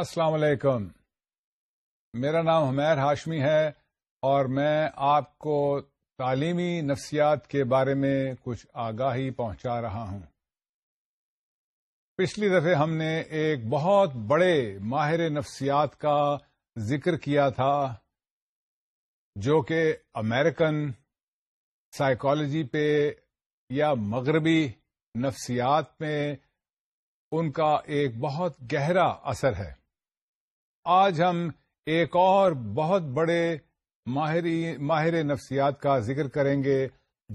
السلام علیکم میرا نام حمیر ہاشمی ہے اور میں آپ کو تعلیمی نفسیات کے بارے میں کچھ آگاہی پہنچا رہا ہوں پچھلی دفعہ ہم نے ایک بہت بڑے ماہر نفسیات کا ذکر کیا تھا جو کہ امریکن سائیکالوجی پہ یا مغربی نفسیات میں ان کا ایک بہت گہرا اثر ہے آج ہم ایک اور بہت بڑے ماہر نفسیات کا ذکر کریں گے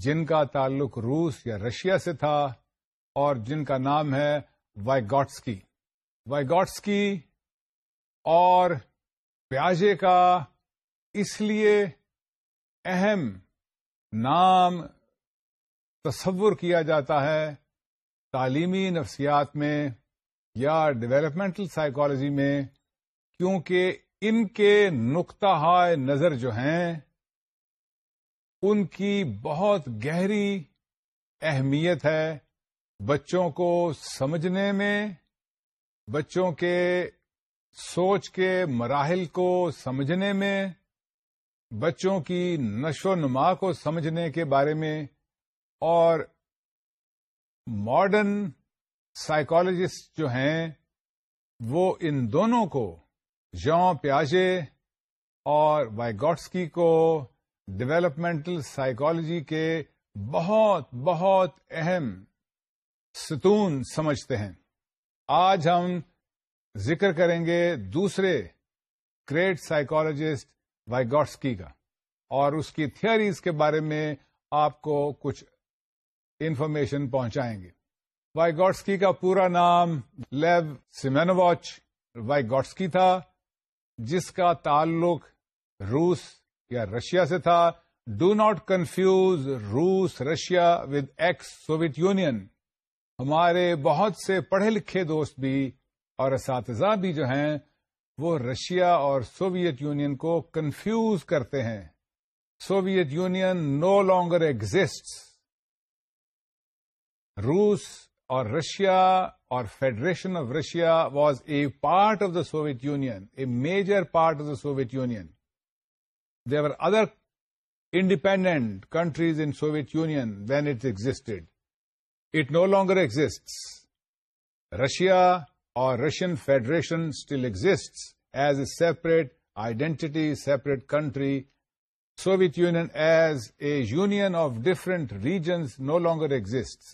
جن کا تعلق روس یا رشیا سے تھا اور جن کا نام ہے وائگاٹسکی وائگاٹسکی اور پیاجے کا اس لیے اہم نام تصور کیا جاتا ہے تعلیمی نفسیات میں یا ڈیولپمنٹل سائیکالوجی میں کیونکہ ان کے نقطہ نظر جو ہیں ان کی بہت گہری اہمیت ہے بچوں کو سمجھنے میں بچوں کے سوچ کے مراحل کو سمجھنے میں بچوں کی نشو و نما کو سمجھنے کے بارے میں اور ماڈرن سائیکالوجسٹ جو ہیں وہ ان دونوں کو جان پیاجے اور وائگوٹسکی کو ڈیولپمنٹل سائیکالوجی کے بہت بہت اہم ستون سمجھتے ہیں آج ہم ذکر کریں گے دوسرے گریٹ سائیکالوجسٹ وائگوٹسکی کا اور اس کی تھیئریز کے بارے میں آپ کو کچھ انفارمیشن پہنچائیں گے وائگوٹسکی کا پورا نام لیو سیمینوچ وائگوٹسکی تھا جس کا تعلق روس یا رشیا سے تھا ڈو ناٹ کنفیوز روس Russia with ex Soviet Union ہمارے بہت سے پڑھے لکھے دوست بھی اور اساتذہ بھی جو ہیں وہ رشیا اور سوویت یونین کو کنفیوز کرتے ہیں Soviet Union no longer exist روس اور Russia or Federation of Russia was a part of the Soviet Union, a major part of the Soviet Union. There were other independent countries in Soviet Union when it existed. It no longer exists. Russia or Russian Federation still exists as a separate identity, separate country. Soviet Union as a union of different regions no longer exists.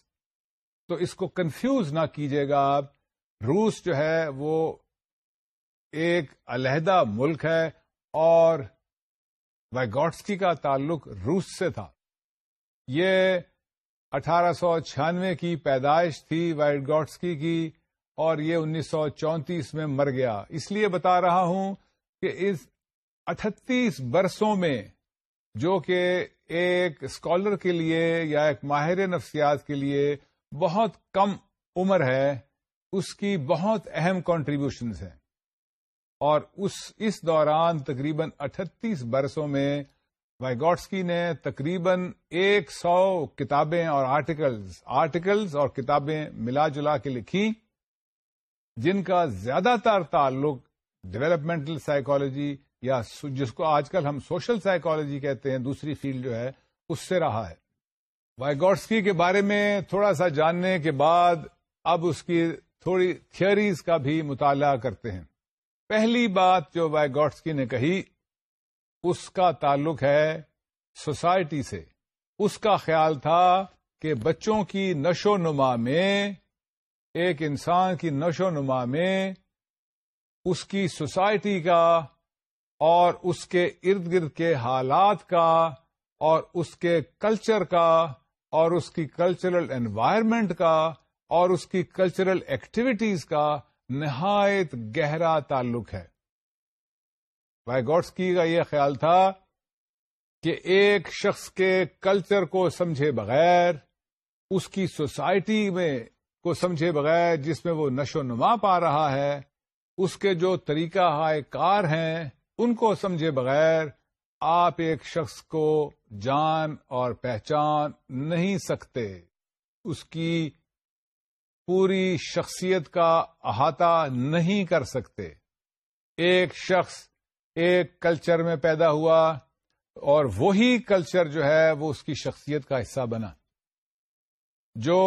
تو اس کو confuse نہ کیجیے گا آپ روس جو ہے وہ ایک علیحدہ ملک ہے اور وائگوٹسکی کا تعلق روس سے تھا یہ اٹھارہ سو چھیانوے کی پیدائش تھی وائگوٹسکی کی اور یہ انیس سو چونتیس میں مر گیا اس لیے بتا رہا ہوں کہ اس اٹھتیس برسوں میں جو کہ ایک اسکالر کے لیے یا ایک ماہر نفسیات کے لیے بہت کم عمر ہے اس کی بہت اہم کانٹریبیوشنز ہیں اور اس اس دوران تقریباً اٹھتیس برسوں میں وائگوٹسکی نے تقریباً ایک سو کتابیں اور آرٹیکلز آرٹیکلز اور کتابیں ملا جلا کے لکھی جن کا زیادہ تر تعلق ڈیولپمنٹل سائیکالوجی یا جس کو آج کل ہم سوشل سائیکالوجی کہتے ہیں دوسری فیلڈ جو ہے اس سے رہا ہے وائگوٹسکی کے بارے میں تھوڑا سا جاننے کے بعد اب اس کی تھوڑی تھیئریز کا بھی مطالعہ کرتے ہیں پہلی بات جو وائگوٹسکی نے کہی اس کا تعلق ہے سوسائٹی سے اس کا خیال تھا کہ بچوں کی نشو نما میں ایک انسان کی نشو نما میں اس کی سوسائٹی کا اور اس کے ارد گرد کے حالات کا اور اس کے کلچر کا اور اس کی کلچرل انوائرمنٹ کا اور اس کی کلچرل ایکٹیویٹیز کا نہایت گہرا تعلق ہے بائی کی کا یہ خیال تھا کہ ایک شخص کے کلچر کو سمجھے بغیر اس کی سوسائٹی میں کو سمجھے بغیر جس میں وہ نشو نما پا رہا ہے اس کے جو طریقہ ہائے کار ہیں ان کو سمجھے بغیر آپ ایک شخص کو جان اور پہچان نہیں سکتے اس کی پوری شخصیت کا احاطہ نہیں کر سکتے ایک شخص ایک کلچر میں پیدا ہوا اور وہی کلچر جو ہے وہ اس کی شخصیت کا حصہ بنا جو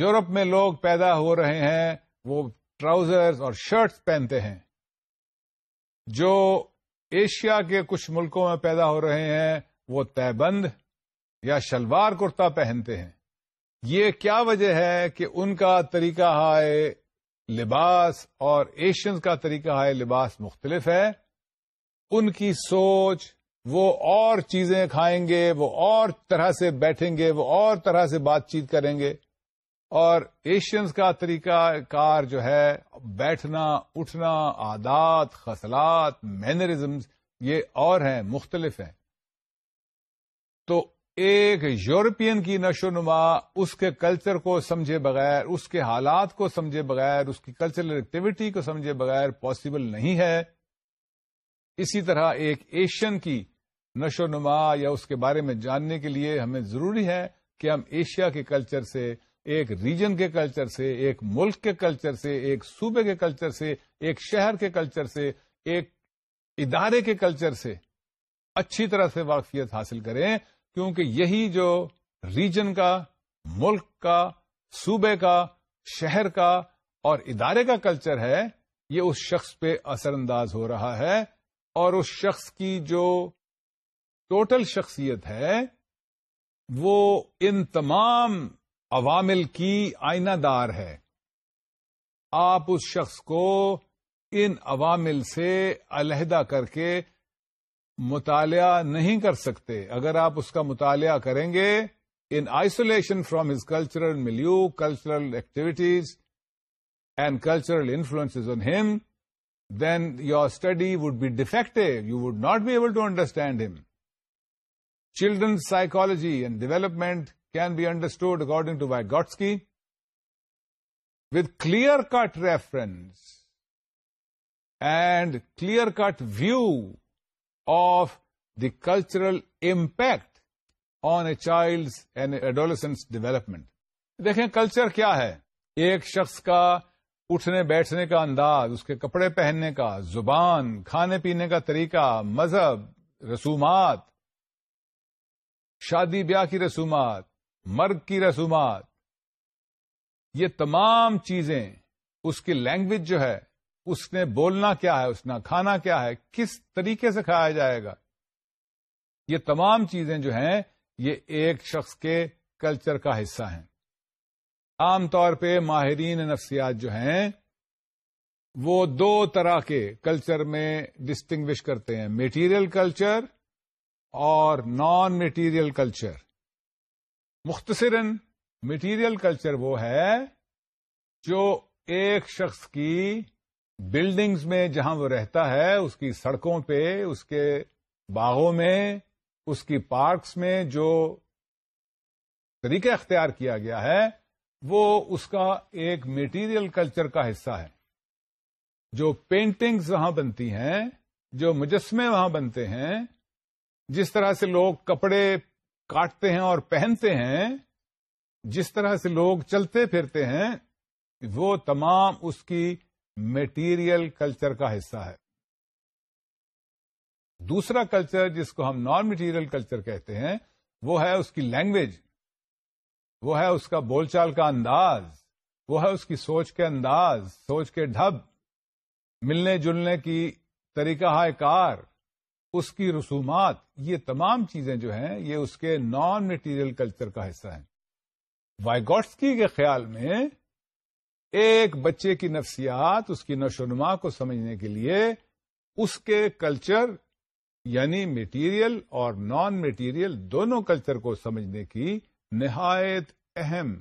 یورپ میں لوگ پیدا ہو رہے ہیں وہ ٹراؤزر اور شرٹس پہنتے ہیں جو ایشیا کے کچھ ملکوں میں پیدا ہو رہے ہیں وہ تیبند یا شلوار کرتا پہنتے ہیں یہ کیا وجہ ہے کہ ان کا طریقہ ہائے لباس اور ایشینز کا طریقہ ہائے لباس مختلف ہے ان کی سوچ وہ اور چیزیں کھائیں گے وہ اور طرح سے بیٹھیں گے وہ اور طرح سے بات چیت کریں گے اور ایشینس کا طریقہ کار جو ہے بیٹھنا اٹھنا عادات خصلات مینرزمز یہ اور ہیں مختلف ہیں تو ایک یورپین کی نشو نما اس کے کلچر کو سمجھے بغیر اس کے حالات کو سمجھے بغیر اس کی کلچرل ایکٹیویٹی کو سمجھے بغیر پاسبل نہیں ہے اسی طرح ایک ایشین کی نشو نما یا اس کے بارے میں جاننے کے لیے ہمیں ضروری ہے کہ ہم ایشیا کے کلچر سے ایک ریجن کے کلچر سے ایک ملک کے کلچر سے ایک صوبے کے کلچر سے ایک شہر کے کلچر سے ایک ادارے کے کلچر سے اچھی طرح سے واقفیت حاصل کریں کیونکہ یہی جو ریجن کا ملک کا صوبے کا شہر کا اور ادارے کا کلچر ہے یہ اس شخص پہ اثر انداز ہو رہا ہے اور اس شخص کی جو ٹوٹل شخصیت ہے وہ ان تمام عوامل کی آئینہ دار ہے آپ اس شخص کو ان عوامل سے علیحدہ کر کے مطالعہ نہیں کر سکتے اگر آپ اس کا مطالعہ کریں گے in isolation from his cultural milieu cultural activities and cultural influence on him then your study would be defective you would not be able to understand him children psychology and development can be understood according to Vygotsky with clear cut reference and clear cut view of the cultural impact on a child's and adolescence development دیکھیں culture کیا ہے ایک شخص کا اٹھنے بیٹھنے کا انداز اس کے کپڑے پہننے کا زبان کھانے پینے کا طریقہ مذہب رسومات شادی بیاہ کی رسومات مرگ کی رسومات یہ تمام چیزیں اس کی لینگویج جو ہے اس نے بولنا کیا ہے اس نے کھانا کیا ہے کس طریقے سے کھایا جائے گا یہ تمام چیزیں جو ہیں یہ ایک شخص کے کلچر کا حصہ ہیں عام طور پہ ماہرین نفسیات جو ہیں وہ دو طرح کے کلچر میں ڈسٹنگوش کرتے ہیں میٹیریل کلچر اور نان میٹیریل کلچر مختصراً میٹیریل کلچر وہ ہے جو ایک شخص کی بلڈنگز میں جہاں وہ رہتا ہے اس کی سڑکوں پہ اس کے باغوں میں اس کی پارکس میں جو طریقہ اختیار کیا گیا ہے وہ اس کا ایک میٹیریل کلچر کا حصہ ہے جو پینٹنگز وہاں بنتی ہیں جو مجسمے وہاں بنتے ہیں جس طرح سے لوگ کپڑے کاٹتے ہیں اور پہنتے ہیں جس طرح سے لوگ چلتے پھرتے ہیں وہ تمام اس کی میٹیریل کلچر کا حصہ ہے دوسرا کلچر جس کو ہم نان میٹیریل کلچر کہتے ہیں وہ ہے اس کی لینگویج وہ ہے اس کا بول چال کا انداز وہ ہے اس کی سوچ کے انداز سوچ کے ڈھب ملنے جلنے کی طریقہ ہائے کار اس کی رسومات یہ تمام چیزیں جو ہیں یہ اس کے نان میٹیریل کلچر کا حصہ ہیں وائگوٹسکی کے خیال میں ایک بچے کی نفسیات اس کی نشو نما کو سمجھنے کے لیے اس کے کلچر یعنی میٹیریل اور نان میٹیریل دونوں کلچر کو سمجھنے کی نہایت اہم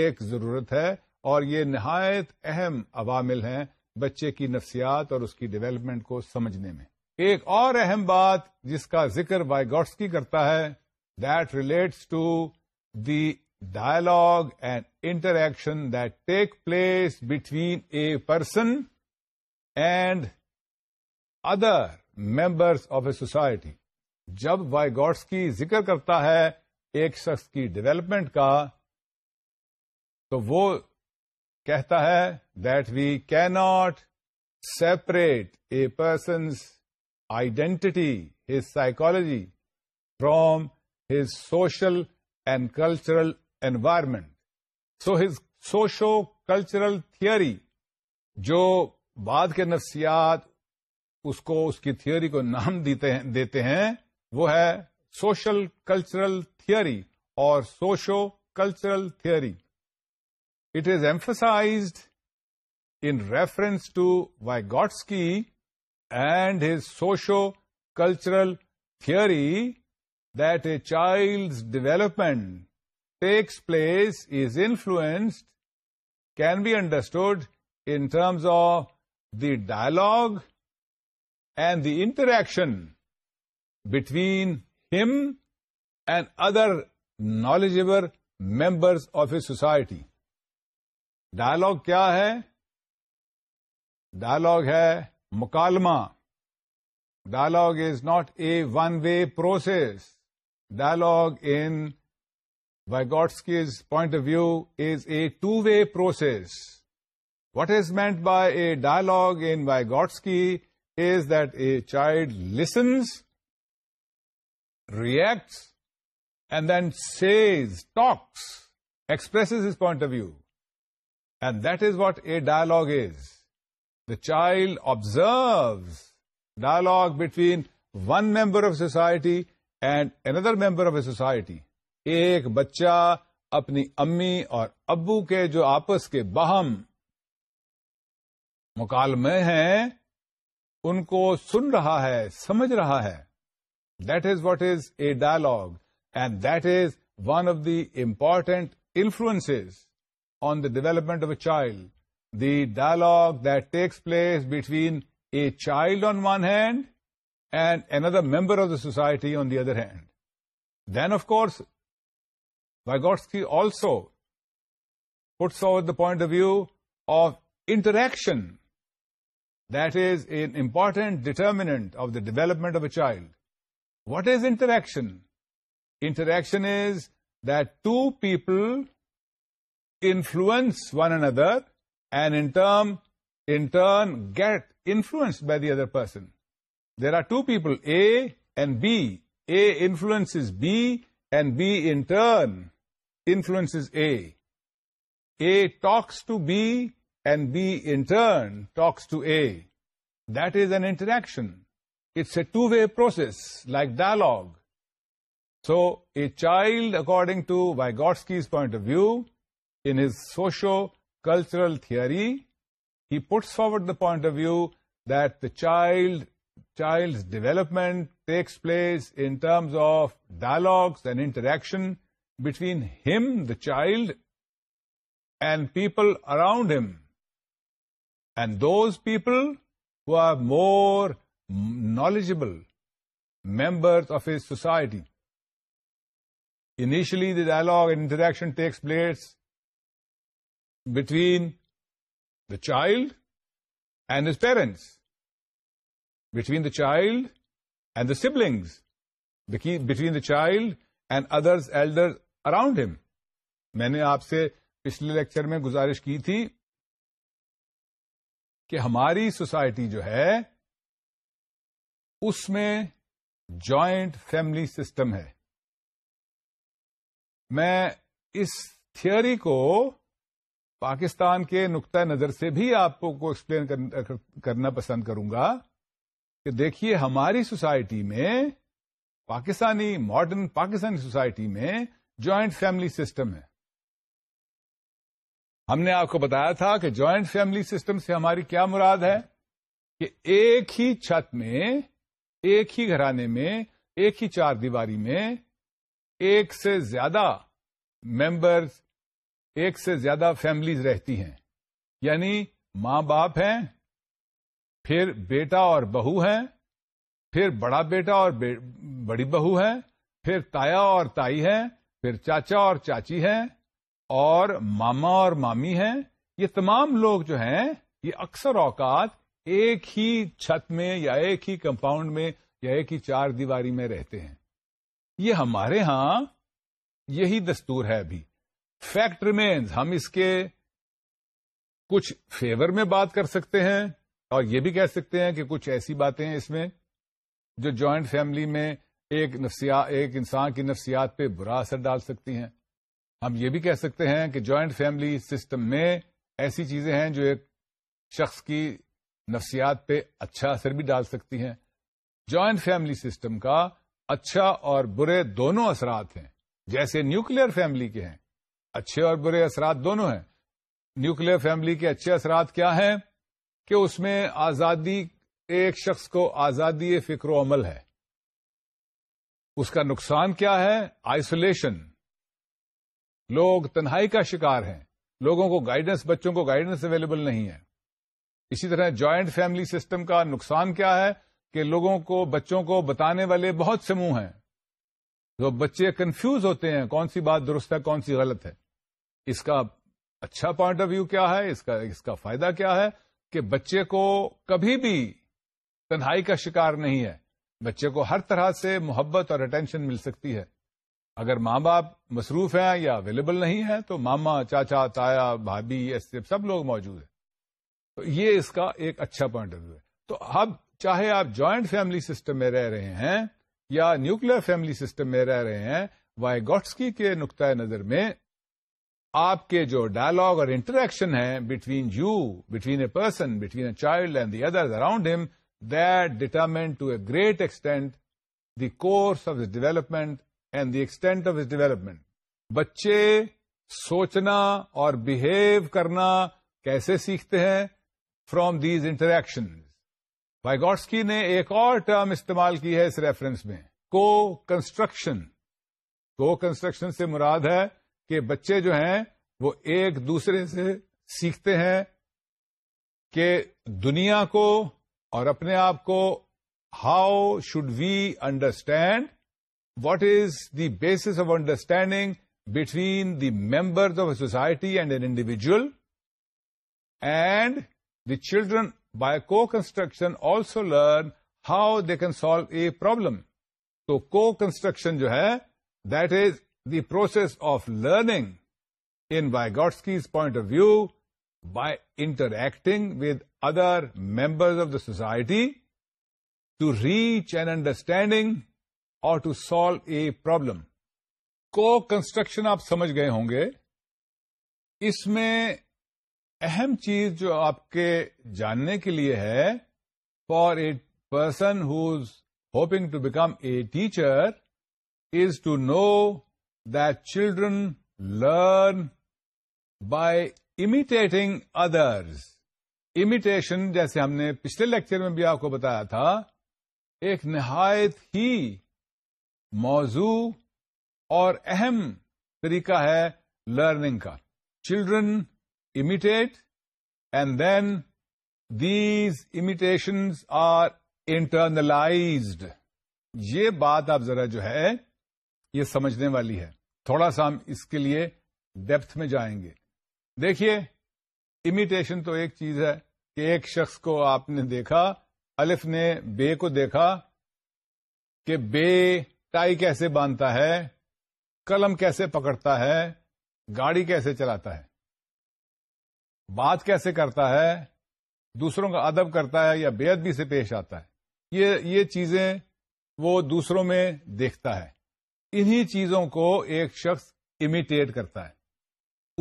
ایک ضرورت ہے اور یہ نہایت اہم عوامل ہیں بچے کی نفسیات اور اس کی ڈیولپمنٹ کو سمجھنے میں ایک اور اہم بات جس کا ذکر بائی گوٹس کی کرتا ہے that relates to the dialogue and interaction that take place between a person and other members of a society جب وائی گاڈس کی ذکر کرتا ہے ایک شخص کی ڈیولپمنٹ کا تو وہ کہتا ہے that we can't separate a person's identity his psychology from his social and cultural environment so his socio cultural theory جو بعد کے نفسیات اس کو اس کی تھیوری کو نام دیتے ہیں دیتے ہیں وہ ہے سوشل کلچرل تھیوری اور socio cultural theory it is emphasized in reference to Vygotsky and his socio cultural theory that a child's development takes place is influenced can be understood in terms of the dialogue and the interaction between him and other knowledgeable member of the society dialogue کیا ہے dialogue ہے مکالمہ dialogue is not a one way process dialogue in Vygotsky's point of view is a two-way process. What is meant by a dialogue in Vygotsky is that a child listens, reacts, and then says, talks, expresses his point of view. And that is what a dialogue is. The child observes dialogue between one member of society and another member of a society. ایک بچہ اپنی امی اور ابو کے جو آپس کے بہم مکالمے ہیں ان کو سن رہا ہے سمجھ رہا ہے that is what is a dialogue and that is one of the important influence on the development of a child the dialogue that takes place between a child on one hand and other member of the society on the other hand then of course Vygotsky also puts forward the point of view of interaction that is an important determinant of the development of a child. What is interaction? Interaction is that two people influence one another and in turn get influenced by the other person. There are two people, A and B. A influences B and B in turn influences A. A talks to B, and B in turn talks to A. That is an interaction. It's a two-way process, like dialogue. So, a child, according to Vygotsky's point of view, in his socio-cultural theory, he puts forward the point of view that the child's development takes place in terms of dialogues and interaction between him, the child, and people around him. And those people who are more knowledgeable, members of his society. Initially, the dialogue and interaction takes place between the child and his parents, between the child and the siblings, between the child and others elder around him میں نے آپ سے پچھلے lecture میں گزارش کی تھی کہ ہماری سوسائٹی جو ہے اس میں جوائنٹ فیملی سسٹم ہے میں اس تھیوری کو پاکستان کے نقطۂ نظر سے بھی آپ کو ایکسپلین کرنا پسند کروں گا کہ دیکھیے ہماری سوسائٹی میں پاکستانی ماڈرن پاکستانی سوسائٹی میں جوائنٹ فیملی سسٹم ہے ہم نے آپ کو بتایا تھا کہ جوائنٹ فیملی سسٹم سے ہماری کیا مراد ہے کہ ایک ہی چھت میں ایک ہی گھرانے میں ایک ہی چار دیواری میں ایک سے زیادہ ممبر ایک سے زیادہ فیملیز رہتی ہیں یعنی ماں باپ ہیں پھر بیٹا اور بہو ہیں پھر بڑا بیٹا اور بڑی بہو ہے پھر تایا اور تائی ہے پھر چاچا اور چاچی ہے اور ماما اور مامی ہیں یہ تمام لوگ جو ہیں یہ اکثر اوقات ایک ہی چھت میں یا ایک ہی کمپاؤنڈ میں یا ایک ہی چار دیواری میں رہتے ہیں یہ ہمارے ہاں یہی دستور ہے ابھی فیکٹ ریمینز ہم اس کے کچھ فیور میں بات کر سکتے ہیں اور یہ بھی کہہ سکتے ہیں کہ کچھ ایسی باتیں ہیں اس میں جو جوائنٹ فیملی میں ایک نفسیات ایک انسان کی نفسیات پہ برا اثر ڈال سکتی ہیں ہم یہ بھی کہہ سکتے ہیں کہ جوائنٹ فیملی سسٹم میں ایسی چیزیں ہیں جو ایک شخص کی نفسیات پہ اچھا اثر بھی ڈال سکتی ہیں جوائنٹ فیملی سسٹم کا اچھا اور برے دونوں اثرات ہیں جیسے نیوکلئر فیملی کے ہیں اچھے اور برے اثرات دونوں ہیں نیوکلئر فیملی کے اچھے اثرات کیا ہیں کہ اس میں آزادی ایک شخص کو آزادی فکر و عمل ہے اس کا نقصان کیا ہے آئسولیشن لوگ تنہائی کا شکار ہیں لوگوں کو گائیڈنس بچوں کو گائیڈنس اویلیبل نہیں ہے اسی طرح جوائنٹ فیملی سسٹم کا نقصان کیا ہے کہ لوگوں کو بچوں کو بتانے والے بہت سے منہ ہیں جو بچے کنفیوز ہوتے ہیں کون سی بات درست ہے کون سی غلط ہے اس کا اچھا پوائنٹ آف ویو کیا ہے اس کا اس کا فائدہ کیا ہے کہ بچے کو کبھی بھی تنہائی کا شکار نہیں ہے بچے کو ہر طرح سے محبت اور اٹینشن مل سکتی ہے اگر ماں باپ مصروف ہیں یا اویلیبل نہیں ہیں تو ماما چاچا تایا بھابھی ایسے سب لوگ موجود ہیں تو یہ اس کا ایک اچھا پوائنٹ آف ویو ہے تو اب چاہے آپ جوائنٹ فیملی سسٹم میں رہ رہے ہیں یا نیوکلیر فیملی سسٹم میں رہ رہے ہیں گوٹسکی کے نقطۂ نظر میں آپ کے جو ڈائلگ اور انٹریکشن ہے between you between a person between a child and the other around him them to a great extent the course of this development and the extent of this development بچے سوچنا اور behave کرنا کیسے سیکھتے ہیں from these interaction Vygotsky نے ایک اور ٹرم استعمال کی ہے اس ریفرنس میں کو کنسٹرکشن کو کنسٹرکشن سے مراد ہے کہ بچے جو ہیں وہ ایک دوسرے سے سیکھتے ہیں کہ دنیا کو اور اپنے آپ کو how should we understand what is the base of understanding between the members of a society and an individual and the children by co construction also learn how they can solve a problem تو کو construction جو ہے that is the process of learning in Vygotsky's point of view by interacting with other members of the society to reach and understanding اور ٹ solve a problem co construction آپ سمجھ گئے ہوں گے اس میں اہم چیز جو آپ کے جاننے کے لیے ہے for a person his hoping to become a teacher is to know that children learn by imitating others imitation جیسے ہم نے پچھلے لیکچر میں بھی آپ کو بتایا تھا ایک نہایت ہی موضوع اور اہم طریقہ ہے لرننگ کا children imitate and then these imitations are internalized یہ بات آپ ذرا جو ہے یہ سمجھنے والی ہے تھوڑا سا ہم اس کے لیے ڈیپتھ میں جائیں گے دیکھیے امیٹیشن تو ایک چیز ہے کہ ایک شخص کو آپ نے دیکھا الف نے بے کو دیکھا کہ بے ٹائی کیسے باندھتا ہے قلم کیسے پکڑتا ہے گاڑی کیسے چلاتا ہے بات کیسے کرتا ہے دوسروں کا ادب کرتا ہے یا بے ادبی سے پیش آتا ہے یہ یہ چیزیں وہ دوسروں میں دیکھتا ہے انہی چیزوں کو ایک شخص امیٹیٹ کرتا ہے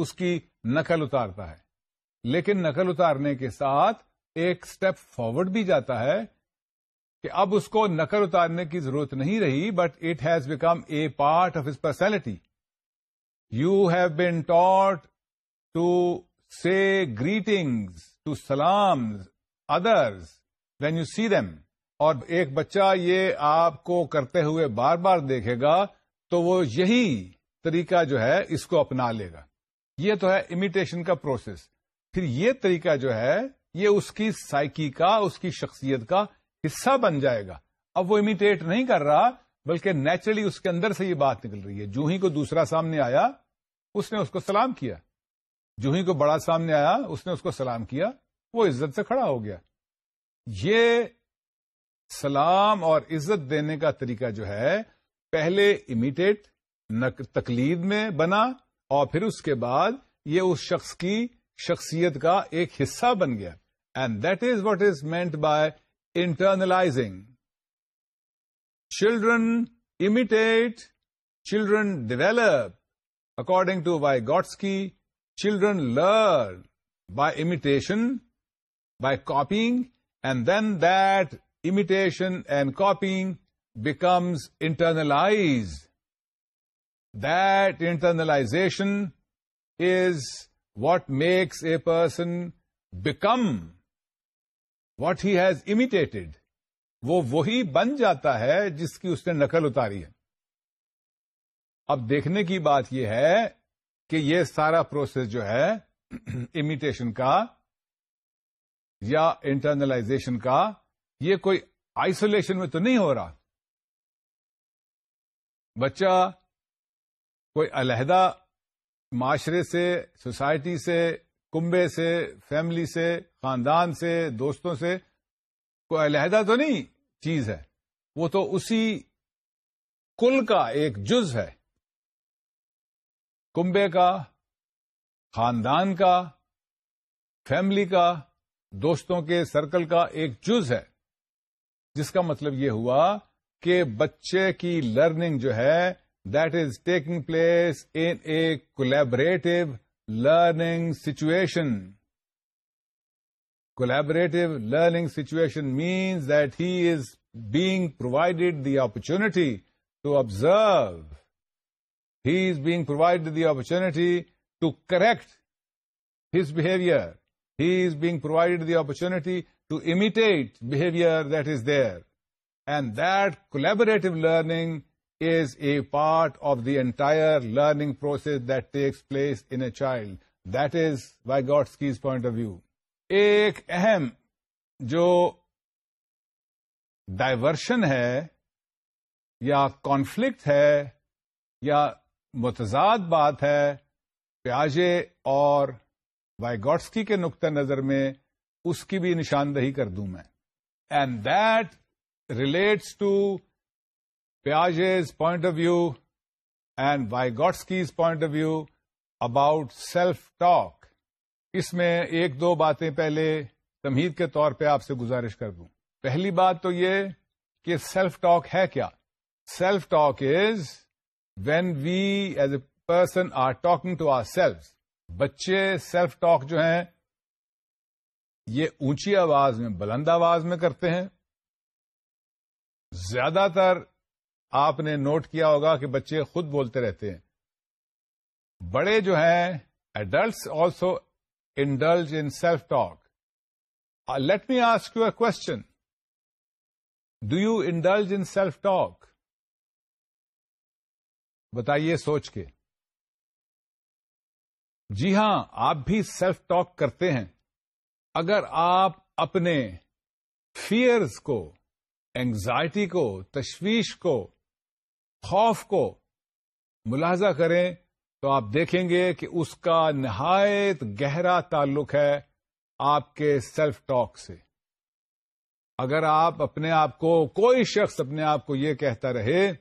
اس کی نقل اتارتا ہے لیکن نقل اتارنے کے ساتھ ایک اسٹیپ فارورڈ بھی جاتا ہے کہ اب اس کو نقل اتارنے کی ضرورت نہیں رہی but it has become a part of his personality you have been taught to say greetings to سلام others when you see them اور ایک بچہ یہ آپ کو کرتے ہوئے بار بار دیکھے گا تو وہ یہی طریقہ جو ہے اس کو اپنا لے گا یہ تو ہے امیٹیشن کا پروسیس پھر یہ طریقہ جو ہے یہ اس کی سائکی کا اس کی شخصیت کا حصہ بن جائے گا اب وہ امیٹیٹ نہیں کر رہا بلکہ نیچرلی اس کے اندر سے یہ بات نکل رہی ہے جو ہی کو دوسرا سامنے آیا اس نے اس کو سلام کیا جو ہی کو بڑا سامنے آیا اس نے اس کو سلام کیا وہ عزت سے کھڑا ہو گیا یہ سلام اور عزت دینے کا طریقہ جو ہے پہلے امیٹیٹ تقلید میں بنا اور پھر اس کے بعد یہ اس شخص کی شخصیت کا ایک حصہ بن گیا and that is what is meant by internalizing children imitate children develop according to Vygotsky children learn by imitation by copying and then that imitation and copying becomes internalized makes a makes a person become has has imitated وہی بن جاتا ہے جس کی اس نے نقل اتاری ہے اب دیکھنے کی بات یہ ہے کہ یہ سارا پروسیس جو ہے امیٹیشن کا یا انٹرنلائزیشن کا یہ کوئی آئسولیشن میں تو نہیں ہو رہا بچہ کوئی علیحدہ معاشرے سے سوسائٹی سے کنبے سے فیملی سے خاندان سے دوستوں سے کوئی علیحدہ تو نہیں چیز ہے وہ تو اسی کل کا ایک جز ہے کنبے کا خاندان کا فیملی کا دوستوں کے سرکل کا ایک جز ہے جس کا مطلب یہ ہوا کہ بچے کی لرننگ جو ہے that is taking place in a collaborative learning situation. Collaborative learning situation means that he is being provided the opportunity to observe. He is being provided the opportunity to correct his behavior. He is being provided the opportunity to imitate behavior that is there. And that collaborative learning is a part of the entire learning process that takes place in a child that is Vygotsky's point of view ایک اہم جو diversion ہے یا conflict ہے یا متضاد بات ہے پیاجے اور وائگوٹسکی کے نقطہ نظر میں اس کی بھی نشاندہی کر دوں میں and that relates to Piaget's point of of view and Y of view point of view about self talk اس میں ایک دو باتیں پہلے تمہید کے طور پہ آپ سے گزارش کر دوں پہلی بات تو یہ کہ سیلف ٹاک ہے کیا self talk is when we as a person are talking to ourself بچے سیلف ٹاک جو ہیں یہ اونچی آواز میں بلند آواز میں کرتے ہیں زیادہ تر آپ نے نوٹ کیا ہوگا کہ بچے خود بولتے رہتے ہیں بڑے جو ہیں adults also indulge in self talk let me ask you a question do you indulge in self talk بتائیے سوچ کے جی ہاں آپ بھی سیلف ٹاک کرتے ہیں اگر آپ اپنے فیئرز کو اینگزائٹی کو تشویش کو خوف کو ملاحظہ کریں تو آپ دیکھیں گے کہ اس کا نہایت گہرا تعلق ہے آپ کے سیلف ٹاک سے اگر آپ اپنے آپ کو کوئی شخص اپنے آپ کو یہ کہتا رہے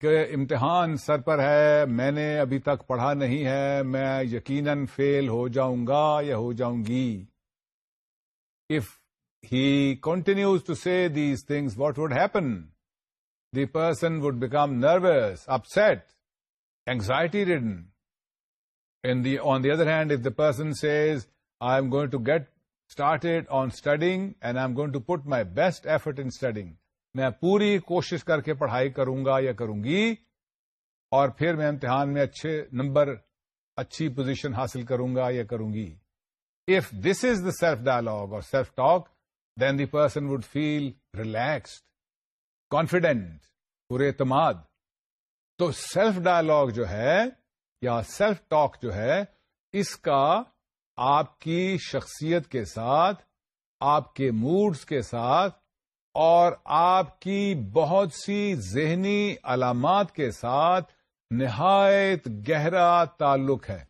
کہ امتحان سر پر ہے میں نے ابھی تک پڑھا نہیں ہے میں یقیناً فیل ہو جاؤں گا یا ہو جاؤں گی if he continues to see these things what would happen the person would become nervous upset In ridden on the other hand if the person says I am going to get started on studying and I am going to put my best effort in studying, میں پوری کوشش کر کے پڑھائی کروں گا یا کروں گی اور پھر میں امتحان میں اچھے نمبر اچھی پوزیشن حاصل کروں گا یا کروں گی if this is the self dialogue اور self talk then the person would feel relaxed confident پورے اعتماد تو سیلف ڈائلاگ جو ہے یا سیلف ٹاک جو ہے اس کا آپ کی شخصیت کے ساتھ آپ کے موڈس کے ساتھ اور آپ کی بہت سی ذہنی علامات کے ساتھ نہایت گہرا تعلق ہے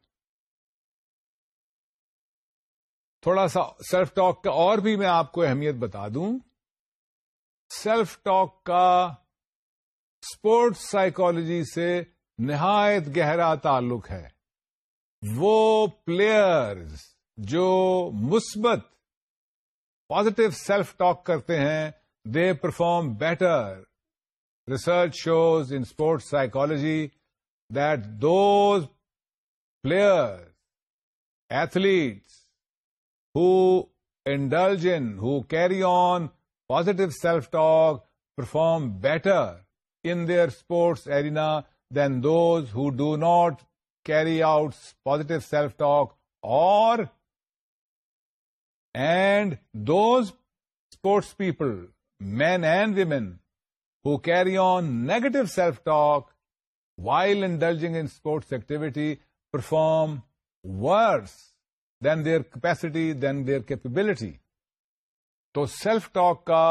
تھوڑا سا سیلف ٹاک کا اور بھی میں آپ کو اہمیت بتا دوں سیلف ٹاک کا اسپورٹس سائیکولوجی سے نہایت گہرا تعلق ہے وہ پلیئرز جو مثبت پازیٹو سیلف ٹاک کرتے ہیں they perform better research shows in sports psychology that those player athletes who indulge in carry on positive self talk perform better in the sports arena than those who do not carry out positive self talk اور sports people men and women carry on negative self talk while indulging in sports activity perform worse than their capacity than their capability تو self talk کا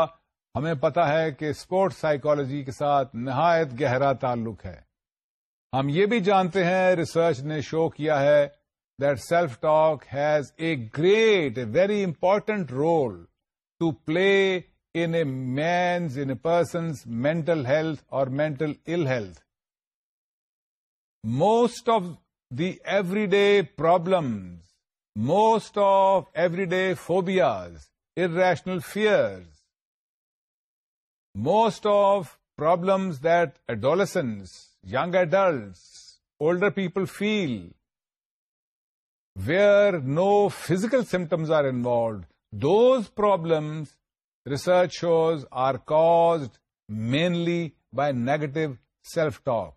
ہمیں پتا ہے کہ sports psychology کے ساتھ نہایت گہرا تعلق ہے ہم یہ بھی جانتے ہیں ریسرچ نے شو کیا ہے that self talk has a great a very important role to play in a man's in a person's mental health اور mental ill health most of the everyday problems most of everyday phobias irrational fears. Most of problems that adolescents, young adults, older people feel, where no physical symptoms are involved, those problems, research shows, are caused mainly by negative self-talk.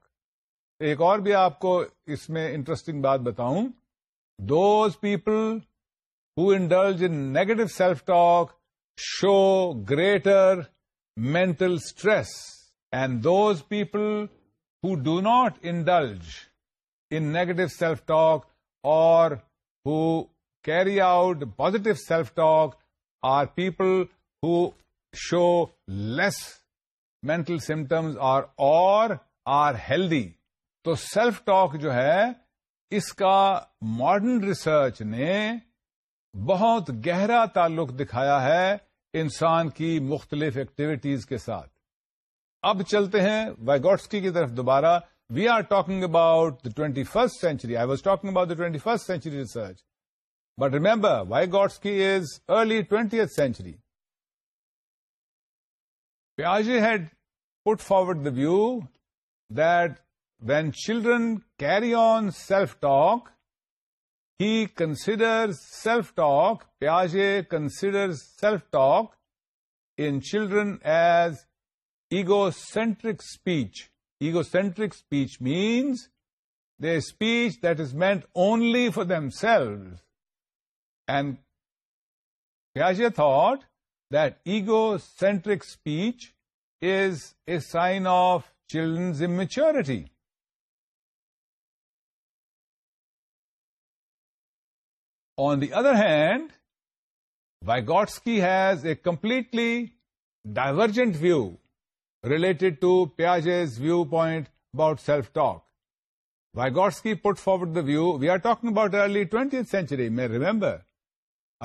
ایک اور بھی آپ کو اس میں interesting بات بتاؤں those people who indulge negative self talk show greater mental stress and those people hot indulge in negative self talk اور carry out positive self talk are people who less mental symptoms are اور are healthy تو self talk جو ہے اس کا modern research نے بہت گہرا تعلق دکھایا ہے انسان کی مختلف ایکٹیویٹیز کے ساتھ اب چلتے ہیں وائگوٹسکی کی طرف دوبارہ we are talking about the twenty first century I was talking about the twenty first century research but remember why is early twenty century پیاج had put forward the view that when children carry on self talk He considers self-talk, Piaget considers self-talk in children as egocentric speech. Egocentric speech means their speech that is meant only for themselves. And Piaget thought that egocentric speech is a sign of children's immaturity. On the other hand Vygotsky has a completely divergent view related to Piaget's view point about self talk Vygotsky put forward the view we are talking about early twentieth century میں remember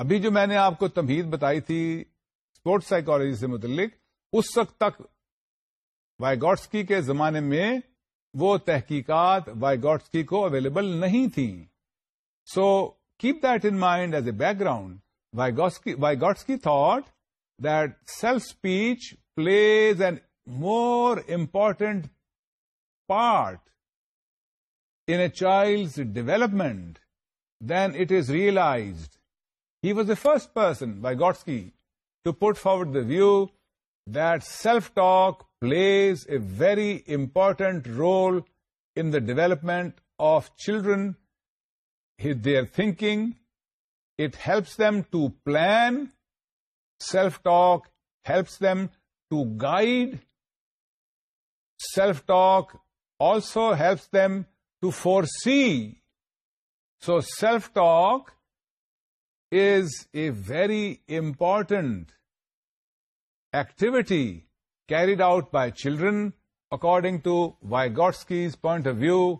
ابھی جو میں نے آپ کو تمہیز بتائی تھی sports psychology سے متعلق اس وقت تک وائی گاڈسکی کے زمانے میں وہ تحقیقات وائی گاڈسکی کو اویلیبل نہیں تھیں so Keep that in mind as a background. Vygotsky thought that self-speech plays a more important part in a child's development than it is realized. He was the first person, Vygotsky, to put forward the view that self-talk plays a very important role in the development of children their thinking. It helps them to plan. Self-talk helps them to guide. Self-talk also helps them to foresee. So self-talk is a very important activity carried out by children, according to Vygotsky's point of view,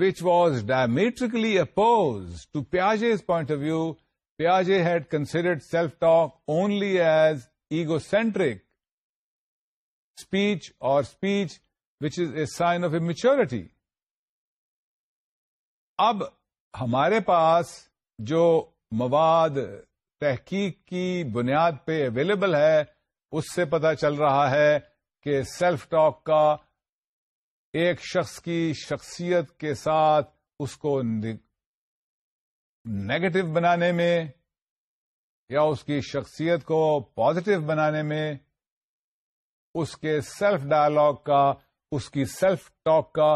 which was diametrically opposed to Piaget's point of view پیاجے had considered self talk only as egocentric speech اور speech which is a sign of a maturity اب ہمارے پاس جو مواد تحقیق کی بنیاد پہ اویلیبل ہے اس سے پتا چل رہا ہے کہ سیلف ٹاک کا ایک شخص کی شخصیت کے ساتھ اس کو نگیٹو بنانے میں یا اس کی شخصیت کو پازیٹو بنانے میں اس کے سیلف ڈائلاگ کا اس کی سیلف ٹاک کا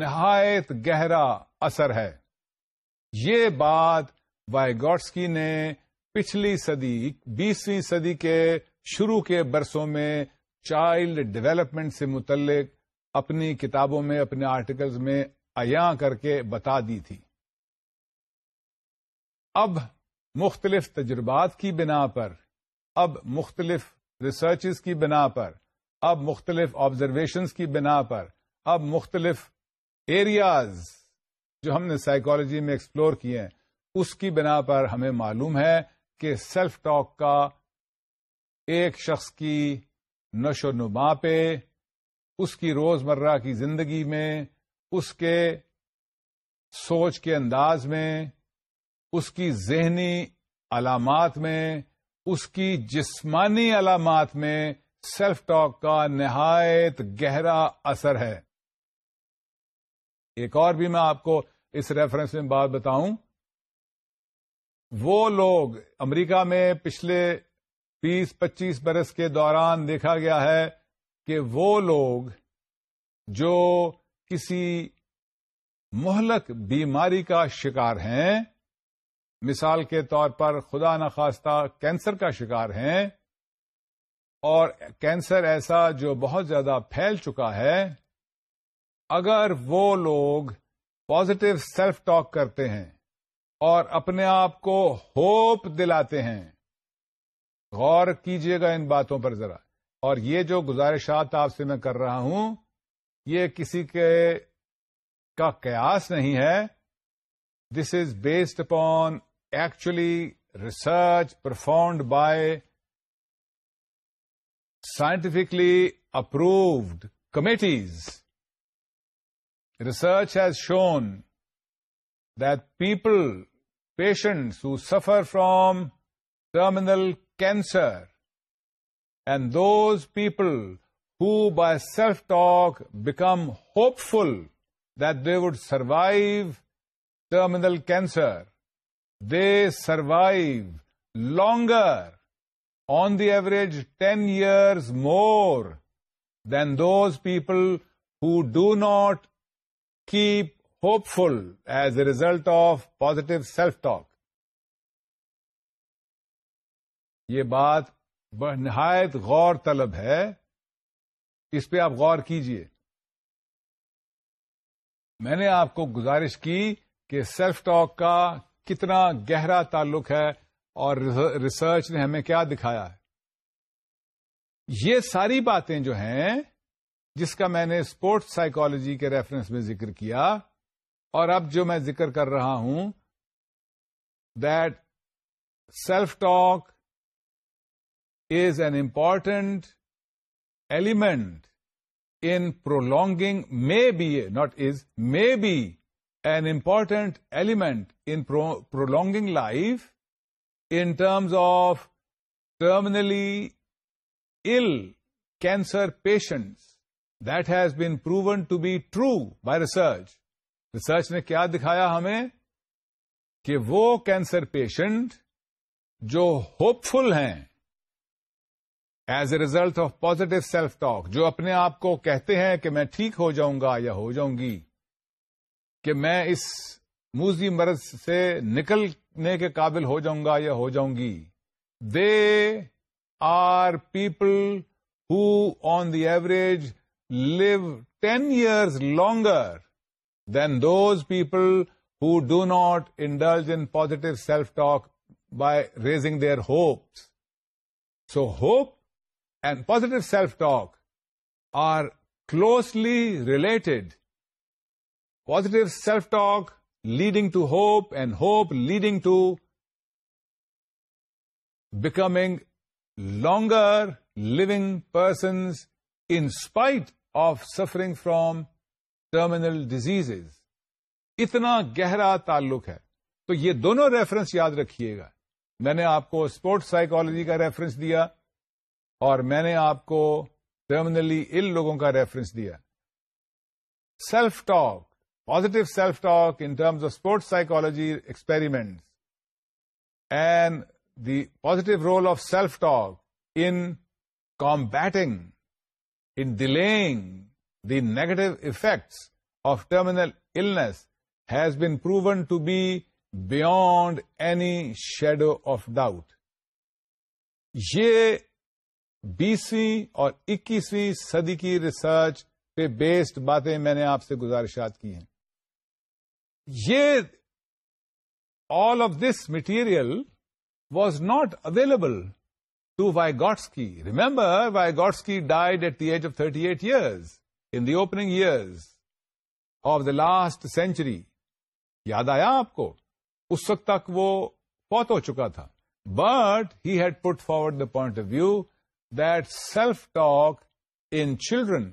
نہایت گہرا اثر ہے یہ بات وائگوٹسکی نے پچھلی صدی بیسویں صدی کے شروع کے برسوں میں چائلڈ ڈیولپمنٹ سے متعلق اپنی کتابوں میں اپنے آرٹیکلز میں ایا کر کے بتا دی تھی اب مختلف تجربات کی بنا پر اب مختلف ریسرچز کی بنا پر اب مختلف آبزرویشنز کی بنا پر اب مختلف ایریاز جو ہم نے سائیکالوجی میں ایکسپلور کیے ہیں اس کی بنا پر ہمیں معلوم ہے کہ سیلف ٹاک کا ایک شخص کی نشو و نما پہ اس کی روزمرہ کی زندگی میں اس کے سوچ کے انداز میں اس کی ذہنی علامات میں اس کی جسمانی علامات میں سیلف ٹاک کا نہایت گہرا اثر ہے ایک اور بھی میں آپ کو اس ریفرنس میں بات بتاؤں وہ لوگ امریکہ میں پچھلے بیس پچیس برس کے دوران دیکھا گیا ہے کہ وہ لوگ جو کسی مہلک بیماری کا شکار ہیں مثال کے طور پر خدا نخواستہ کینسر کا شکار ہیں اور کینسر ایسا جو بہت زیادہ پھیل چکا ہے اگر وہ لوگ پازیٹو سیلف ٹاک کرتے ہیں اور اپنے آپ کو ہوپ دلاتے ہیں غور کیجیے گا ان باتوں پر ذرا اور یہ جو گزارشات آپ سے میں کر رہا ہوں یہ کسی کے کا قیاس نہیں ہے this is based upon actually research performed by scientifically approved committees research has shown that people patients who suffer from terminal cancer and those people hi self talk become hopeful they would survive terminal cancer they survive longer on the average ten years more than those people hot keep hopeful as a result of positive self talk یہ بات بہ نہایت غور طلب ہے اس پہ آپ غور کیجئے میں نے آپ کو گزارش کی کہ سیلف ٹاک کا کتنا گہرا تعلق ہے اور ریسرچ نے ہمیں کیا دکھایا ہے یہ ساری باتیں جو ہیں جس کا میں نے اسپورٹس سائیکالوجی کے ریفرنس میں ذکر کیا اور اب جو میں ذکر کر رہا ہوں that self talk is an important element in prolong may be not is may be important element in prolonging life in terms of terminally ill cancer patient that has been proven to be true by research research نے کیا دکھایا ہمیں کہ وہ cancer patient جو hopeful ہیں as a result of positive self talk جو اپنے آپ کو کہتے ہیں کہ میں ٹھیک ہو جاؤں گا یا ہو جاؤں گی کہ میں اس موزی مرض سے نکلنے کے قابل ہو جاؤں گا یا ہو جاؤں گی they are people who on the average live ten years longer than those people who do not indulge in positive self talk by raising their hopes so hope and positive self talk are closely related positive self talk leading to hope and hope leading to becoming longer living persons in spite of suffering from terminal disease اتنا گہرا تعلق ہے تو یہ دونوں reference یاد رکھیے گا میں نے آپ کو اسپورٹس سائیکالوجی کا ریفرنس دیا اور میں نے آپ کو ٹرمنلی ان لوگوں کا ریفرنس دیا self talk positive self talk in terms of sports psychology experiment and the positive role of self talk in combating in dealing the negative effects of terminal illness has been proven to be beyond any shadow of doubt یہ بیسویں اور اکیسویں صدی کی research پہ based باتیں میں نے آپ سے گزارشات کی ہیں یہ all of this material was not available to Vygotsky remember Vygotsky died at the age of thirty eight years in the opening years of the last century یاد آیا آپ کو اس وقت تک وہ فوت ہو چکا تھا but he'd put forward the point of view that self talk in children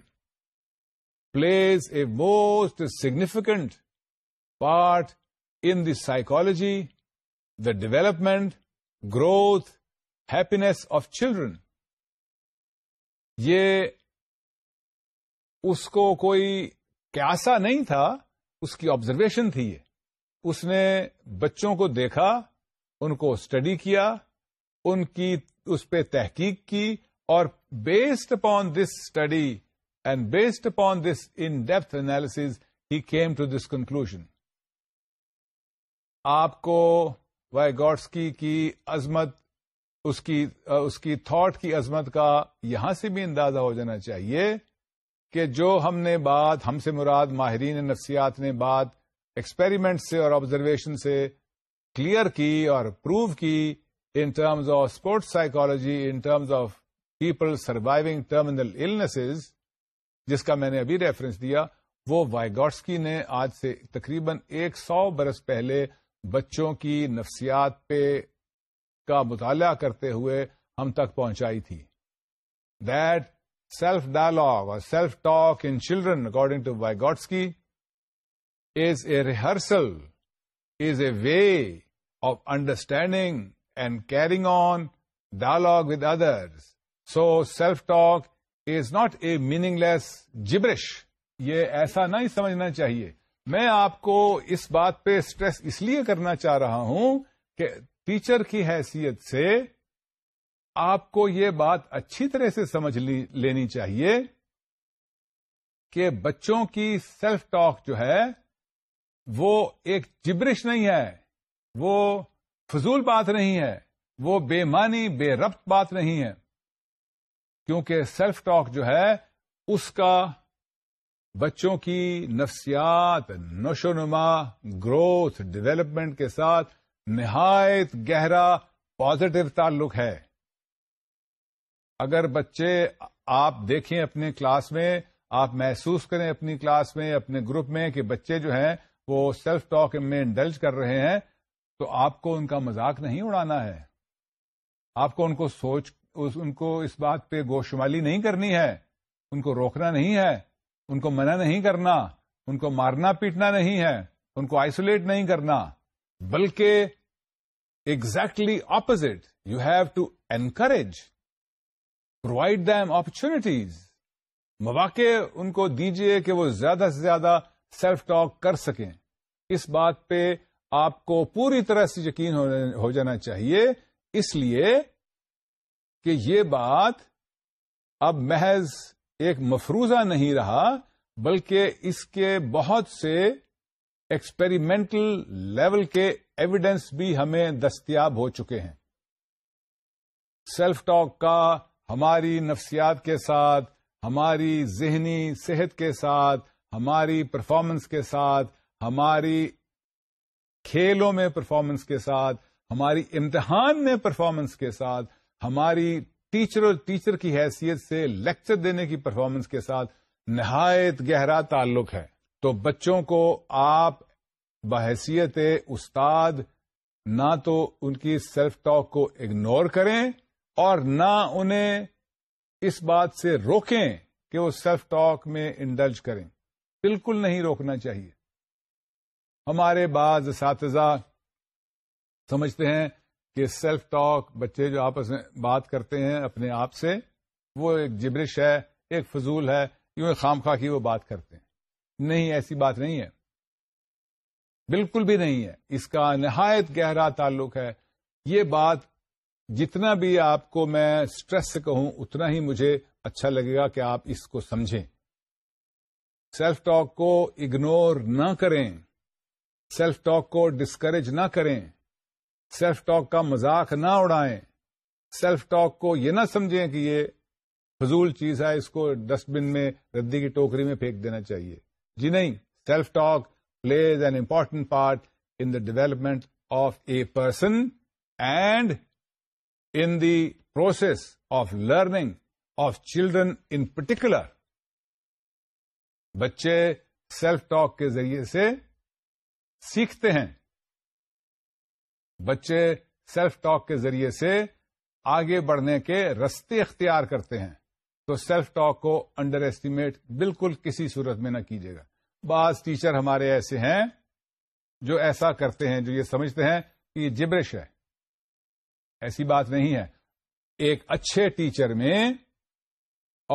plays a most significant part in the psychology the development, growth happiness of children یہ اس کو کوئی کیاسا نہیں تھا اس کی آبزرویشن تھی یہ اس نے بچوں کو دیکھا ان کو اسٹڈی کیا ان کی اس پہ تحقیق کی اور based upon this study and based upon this in depth analysis he came to this conclusion آپ کو وائی گاڈسکی کی عظمت کی عظمت کا یہاں سے بھی اندازہ ہو جانا چاہیے کہ جو ہم نے بات ہم سے مراد ماہرین نفسیات نے بات ایکسپیریمنٹ سے اور آبزرویشن سے کلیئر کی اور پروو کی in terms of sports psychology in terms of people surviving terminal illnesses جس کا میں نے ابھی ریفرنس دیا وہ وائگوٹسکی نے آج سے تقریباً ایک سو برس پہلے بچوں کی نفسیات پہ کا مطالعہ کرتے ہوئے ہم تک پہنچائی تھی دیٹ سیلف ڈائلگ اور self talk in children according to Vygotsky is a rehearsal is a way of understanding and carrying on dialogue with others so self talk is not a meaningless gibberish یہ ایسا نہیں سمجھنا چاہیے میں آپ کو اس بات پہ اسٹریس اس لیے کرنا چاہ رہا ہوں کہ ٹیچر کی حیثیت سے آپ کو یہ بات اچھی طرح سے سمجھ لینی چاہیے کہ بچوں کی سیلف ٹاک جو ہے وہ ایک جبرش نہیں ہے وہ فضول بات نہیں ہے وہ بے معنی بے ربط بات نہیں ہے کیونکہ سیلف ٹاک جو ہے اس کا بچوں کی نفسیات نشو نما گروتھ ڈیولپمنٹ کے ساتھ نہایت گہرا پازیٹو تعلق ہے اگر بچے آپ دیکھیں اپنے کلاس میں آپ محسوس کریں اپنی کلاس میں اپنے گروپ میں کہ بچے جو ہیں وہ سیلف ٹاک میں انڈلج کر رہے ہیں تو آپ کو ان کا مذاق نہیں اڑانا ہے آپ کو ان کو سوچ ان کو اس بات پہ گوشمالی نہیں کرنی ہے ان کو روکنا نہیں ہے ان کو منع نہیں کرنا ان کو مارنا پیٹنا نہیں ہے ان کو آئسولیٹ نہیں کرنا بلکہ exactly opposite you have to encourage provide them opportunities مواقع ان کو دیجیے کہ وہ زیادہ سے زیادہ سیلف ٹاک کر سکیں اس بات پہ آپ کو پوری طرح سے یقین ہو جانا چاہیے اس لیے کہ یہ بات اب محض ایک مفروضہ نہیں رہا بلکہ اس کے بہت سے ایکسپیریمنٹل لیول کے ایویڈینس بھی ہمیں دستیاب ہو چکے ہیں سیلف ٹاک کا ہماری نفسیات کے ساتھ ہماری ذہنی صحت کے ساتھ ہماری پرفارمنس کے ساتھ ہماری کھیلوں میں پرفارمنس کے ساتھ ہماری امتحان میں پرفارمنس کے ساتھ ہماری ٹیچر اور ٹیچر کی حیثیت سے لیکچر دینے کی پرفارمنس کے ساتھ نہایت گہرا تعلق ہے تو بچوں کو آپ بحیثیت استاد نہ تو ان کی سیلف ٹاک کو اگنور کریں اور نہ انہیں اس بات سے روکیں کہ وہ سیلف ٹاک میں انڈلج کریں بالکل نہیں روکنا چاہیے ہمارے بعض اساتذہ سمجھتے ہیں کہ سیلف ٹاک بچے جو آپس میں بات کرتے ہیں اپنے آپ سے وہ ایک جبرش ہے ایک فضول ہے یوں خام خواہ کی وہ بات کرتے ہیں نہیں ایسی بات نہیں ہے بالکل بھی نہیں ہے اس کا نہایت گہرا تعلق ہے یہ بات جتنا بھی آپ کو میں سٹریس سے کہوں اتنا ہی مجھے اچھا لگے گا کہ آپ اس کو سمجھیں سیلف ٹاک کو اگنور نہ کریں سیلف ٹاک کو ڈسکریج نہ کریں سیلف ٹاک کا مذاق نہ اڑائیں سیلف ٹاک کو یہ نہ سمجھیں کہ یہ فضول چیز ہے اس کو ڈسٹ بن میں ردی کی ٹوکری میں پھینک دینا چاہیے جی نہیں self talk plays an important part in the development of a person and in the process of learning of children in particular بچے سیلف ٹاک کے ذریعے سے سیکھتے ہیں بچے سیلف ٹاک کے ذریعے سے آگے بڑھنے کے رستے اختیار کرتے ہیں تو سیلف ٹاک کو انڈر ایسٹیمیٹ بالکل کسی صورت میں نہ کیجیے گا بعض ٹیچر ہمارے ایسے ہیں جو ایسا کرتے ہیں جو یہ سمجھتے ہیں کہ یہ جبرش ہے ایسی بات نہیں ہے ایک اچھے ٹیچر میں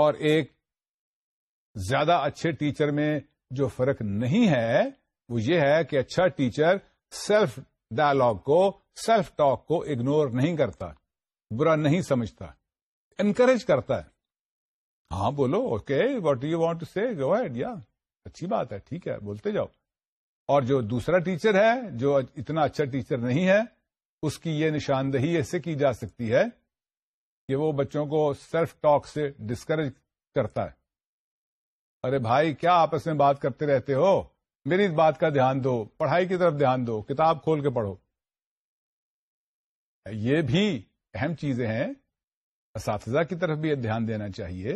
اور ایک زیادہ اچھے ٹیچر میں جو فرق نہیں ہے وہ یہ ہے کہ اچھا ٹیچر سیلف ڈائلگ کو سیلف ٹاک کو اگنور نہیں کرتا برا نہیں سمجھتا انکریج کرتا ہے ہاں بولو okay what you want say had یا اچھی بات ہے ٹھیک ہے بولتے جاؤ اور جو دوسرا ٹیچر ہے جو اتنا اچھا ٹیچر نہیں ہے اس کی یہ نشاندہی ایسے کی جا سکتی ہے کہ وہ بچوں کو سیلف ٹاک سے ڈسکریج کرتا ہے ارے بھائی کیا آپس میں بات کرتے رہتے ہو میری اس بات کا دھیان دو پڑھائی کی طرف دھیان دو کتاب کھول کے پڑھو یہ بھی اہم چیزیں ہیں اساتذہ کی طرف بھی یہ دھیان دینا چاہیے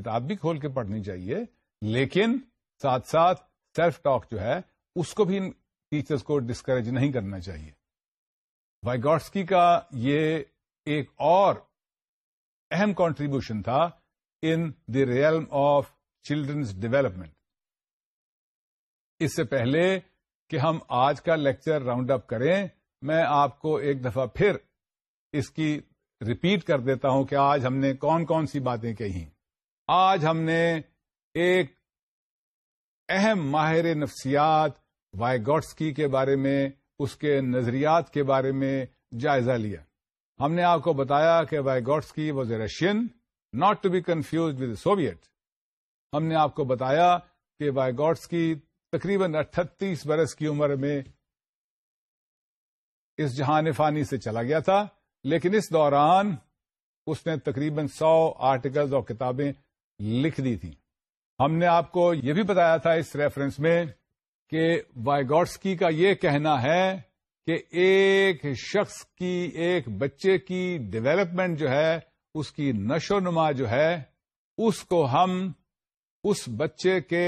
کتاب بھی کھول کے پڑھنی چاہیے لیکن ساتھ ساتھ سیلف ٹاک جو ہے اس کو بھی ٹیچرس کو ڈسکریج نہیں کرنا چاہیے وائگوٹسکی کا یہ ایک اور اہم کانٹریبیوشن تھا in the realm of children's development اس سے پہلے کہ ہم آج کا لیکچر راؤنڈ اپ کریں میں آپ کو ایک دفعہ پھر اس کی ریپیٹ کر دیتا ہوں کہ آج ہم نے کون کون سی باتیں کہیں آج ہم نے ایک اہم ماہر نفسیات وائی گاڈسکی کے بارے میں اس کے نظریات کے بارے میں جائزہ لیا ہم نے آپ کو بتایا کہ Vygotsky was a Russian not to be confused with Soviet ہم نے آپ کو بتایا کہ وائی گاڈسکی تقریباً اٹھتیس برس کی عمر میں اس جہان فانی سے چلا گیا تھا لیکن اس دوران اس نے تقریباً سو آرٹیکلز اور کتابیں لکھ دی تھی ہم نے آپ کو یہ بھی بتایا تھا اس ریفرنس میں کہ وائگوٹسکی کا یہ کہنا ہے کہ ایک شخص کی ایک بچے کی ڈیولپمنٹ جو ہے اس کی نشو نما جو ہے اس کو ہم اس بچے کے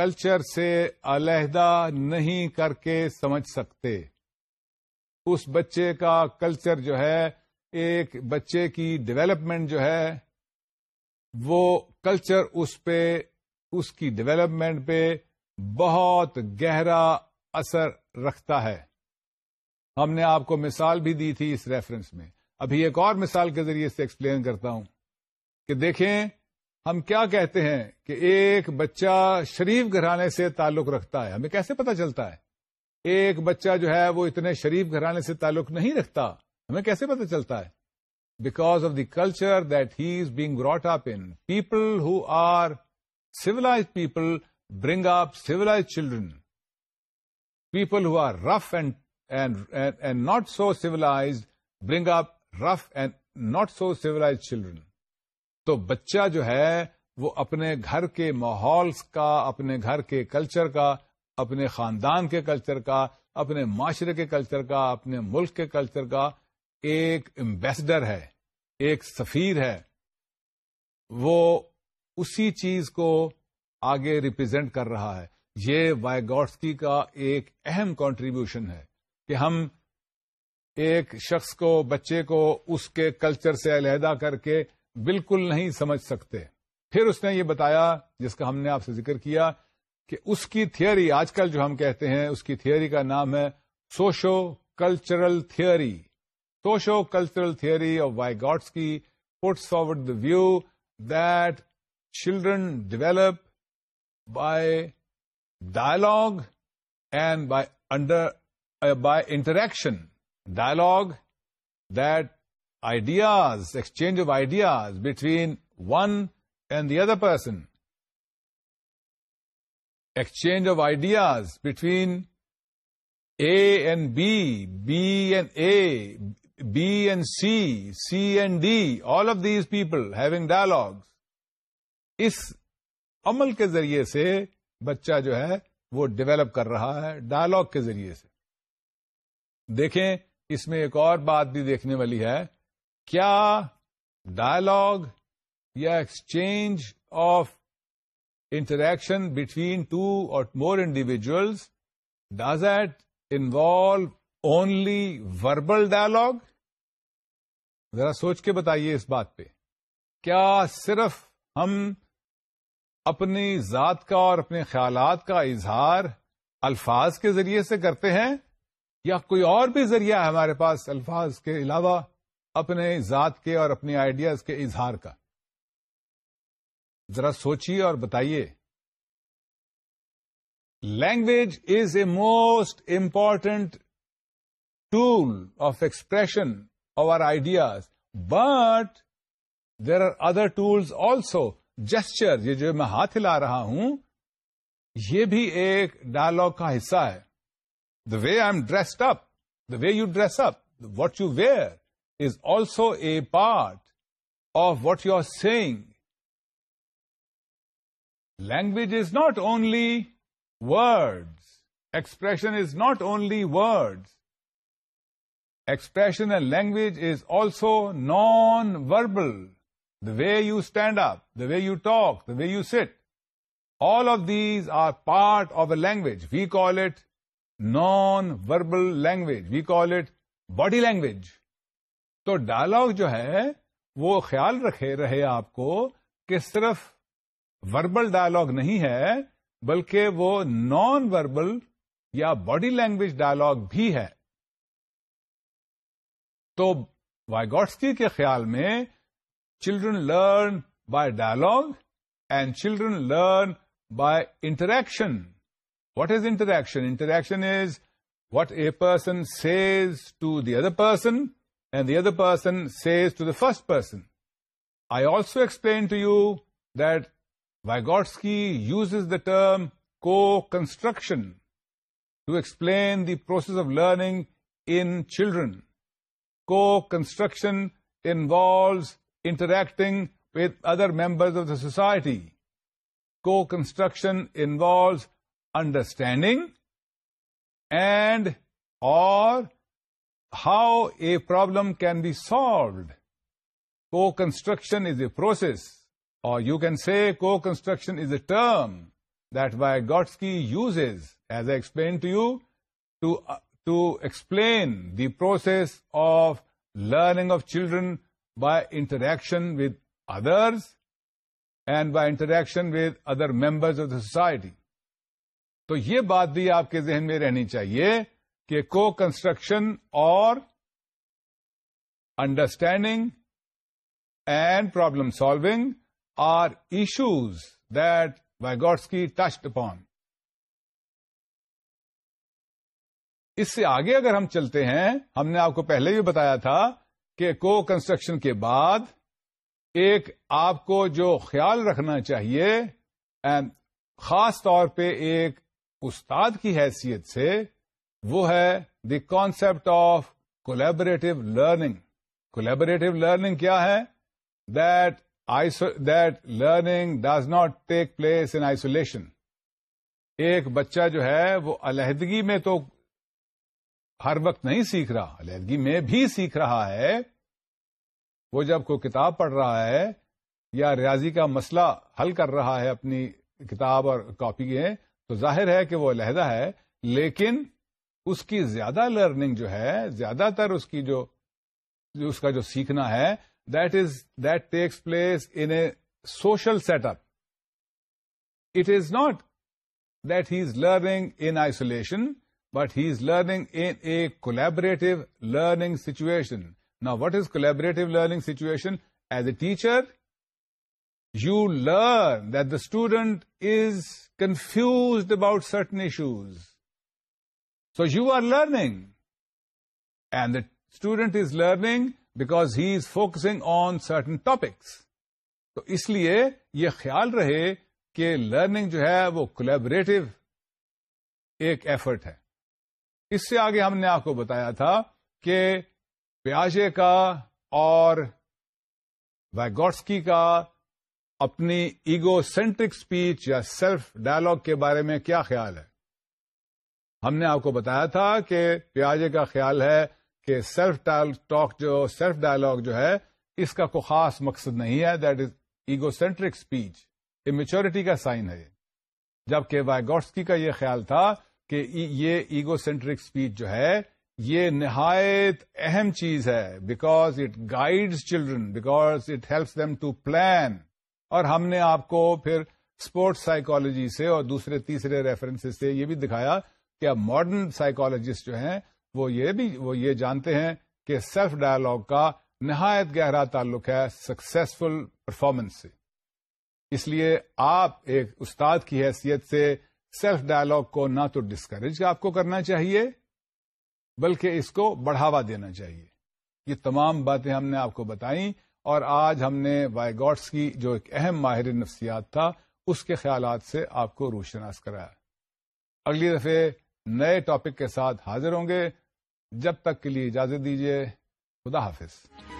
کلچر سے علیحدہ نہیں کر کے سمجھ سکتے اس بچے کا کلچر جو ہے ایک بچے کی ڈویلپمنٹ جو ہے وہ کلچر اس پہ اس کی ڈیولپمنٹ پہ بہت گہرا اثر رکھتا ہے ہم نے آپ کو مثال بھی دی تھی اس ریفرنس میں ابھی ایک اور مثال کے ذریعے سے ایکسپلین کرتا ہوں کہ دیکھیں ہم کیا کہتے ہیں کہ ایک بچہ شریف گھرانے سے تعلق رکھتا ہے ہمیں کیسے پتہ چلتا ہے ایک بچہ جو ہے وہ اتنے شریف گھرانے سے تعلق نہیں رکھتا ہمیں کیسے پتہ چلتا ہے because of the culture that he is being brought up in people who are civil people bring up civil children people who are rough and and not so bring up rough and not so civilised children تو بچہ جو ہے وہ اپنے گھر کے ماحول کا اپنے گھر کے کلچر کا اپنے خاندان کے کلچر کا اپنے معاشرے کے کلچر کا اپنے ملک کے کلچر کا ایک امبیسڈر ہے ایک سفیر ہے وہ اسی چیز کو آگے ریپرزینٹ کر رہا ہے یہ وائگوٹسکی کا ایک اہم کانٹریبیوشن ہے کہ ہم ایک شخص کو بچے کو اس کے کلچر سے علیحدہ کر کے بالکل نہیں سمجھ سکتے پھر اس نے یہ بتایا جس کا ہم نے آپ سے ذکر کیا کہ اس کی تھیوری آج کل جو ہم کہتے ہیں اس کی تھیوری کا نام ہے socio cultural theory socio cultural of Vygotsky puts forward the view that children develop by dialogue and by under by interaction dialogue that exchange exchange of ideas between one and the other person exchange of ideas between A B, B and A B and C C and D all of these people having dialogue اس عمل کے ذریعے سے بچہ جو ہے وہ develop کر رہا ہے ڈائلگ کے ذریعے سے دیکھیں اس میں ایک اور بات بھی دیکھنے والی ہے کیا ڈائلاگ یا exchange of interaction between two or more individuals does it involve only verbal dialogue ذرا سوچ کے بتائیے اس بات پہ کیا صرف ہم اپنی ذات کا اور اپنے خیالات کا اظہار الفاظ کے ذریعے سے کرتے ہیں یا کوئی اور بھی ذریعہ ہمارے پاس الفاظ کے علاوہ اپنے ذات کے اور اپنے آئیڈیاز کے اظہار کا ذرا سوچیے اور بتائیے language is a most important tool of expression over ideas but there are other tools also gesture یہ جو میں ہاتھ ہلا رہا ہوں یہ بھی ایک ڈائلگ کا حصہ ہے the way I am dressed up the way you dress up what you wear is also a part of what you are saying. Language is not only words. Expression is not only words. Expression and language is also non-verbal. The way you stand up, the way you talk, the way you sit. All of these are part of a language. We call it non-verbal language. We call it body language. تو dialogue جو ہے وہ خیال رکھے رہے آپ کو کہ صرف وربل ڈائلگ نہیں ہے بلکہ وہ نان وربل یا باڈی لینگویج ڈائلگ بھی ہے تو وائگوٹسکی کے خیال میں children learn by dialogue and children learn by interaction what is interaction interaction is what a person says to the other person and the other person says to the first person, I also explained to you that Vygotsky uses the term co-construction to explain the process of learning in children. Co-construction involves interacting with other members of the society. Co-construction involves understanding and or how a problem can be solved co construction is a process or you can see co construction is a term that Vygotsky uses is as a explain to you to explain the process of learning of children by interaction with others and by interaction with other members of the society تو یہ بات بھی آپ کے ذہن میں رہنی چاہیے کہ کو کنسٹرکشن اور understanding and problem solving are issues that we touched کی اپون اس سے آگے اگر ہم چلتے ہیں ہم نے آپ کو پہلے بھی بتایا تھا کہ کو کنسٹرکشن کے بعد ایک آپ کو جو خیال رکھنا چاہیے خاص طور پہ ایک استاد کی حیثیت سے وہ ہے the concept of collaborative learning collaborative learning کیا ہے that that learning does not take place in isolation ایک بچہ جو ہے وہ علیحدگی میں تو ہر وقت نہیں سیکھ رہا علیحدگی میں بھی سیکھ رہا ہے وہ جب کوئی کتاب پڑھ رہا ہے یا ریاضی کا مسئلہ حل کر رہا ہے اپنی کتاب اور کاپی تو ظاہر ہے کہ وہ علیحدہ ہے لیکن اس کی زیادہ لرننگ جو ہے زیادہ تر اس کی جو اس کا جو سیکھنا ہے that is that takes place in a social set up it is not that he is learning in isolation but he is learning in a collaborative learning situation نا what is collaborative learning situation as a teacher you learn that the student is confused about certain issues so you are learning and the student is learning because he is focusing on certain topics تو اس لیے یہ خیال رہے کہ learning جو ہے وہ کولیبریٹو ایک ایفرٹ ہے اس سے آگے ہم نے آپ کو بتایا تھا کہ پیاجے کا اور ویگوٹسکی کا اپنی ایگو سینٹرک اسپیچ یا سیلف ڈائلگ کے بارے میں کیا خیال ہے ہم نے آپ کو بتایا تھا کہ پیاجے کا خیال ہے کہ سیلف ٹاک جو سیلف ڈائلگ جو ہے اس کا کوئی خاص مقصد نہیں ہے that is egocentric speech یہ میچورٹی کا سائن ہے جبکہ وائگوٹسکی کا یہ خیال تھا کہ یہ ایگو سینٹرک اسپیچ جو ہے یہ نہایت اہم چیز ہے because it guides children because it helps them to plan اور ہم نے آپ کو پھر اسپورٹس سائیکالوجی سے اور دوسرے تیسرے ریفرنس سے یہ بھی دکھایا ماڈرن سائیکالوجسٹ جو ہیں وہ یہ بھی وہ یہ جانتے ہیں کہ سیلف ڈائلگ کا نہایت گہرا تعلق ہے سکسیسفل پرفارمنس سے اس لیے آپ ایک استاد کی حیثیت سے سیلف ڈائلاگ کو نہ تو ڈسکریج آپ کو کرنا چاہیے بلکہ اس کو بڑھاوا دینا چاہیے یہ تمام باتیں ہم نے آپ کو بتائیں اور آج ہم نے وائی گاڈس کی جو ایک اہم ماہر نفسیات تھا اس کے خیالات سے آپ کو روشناس کرایا اگلی دفعہ نئے ٹاپک کے ساتھ حاضر ہوں گے جب تک کے لیے اجازت دیجیے خدا حافظ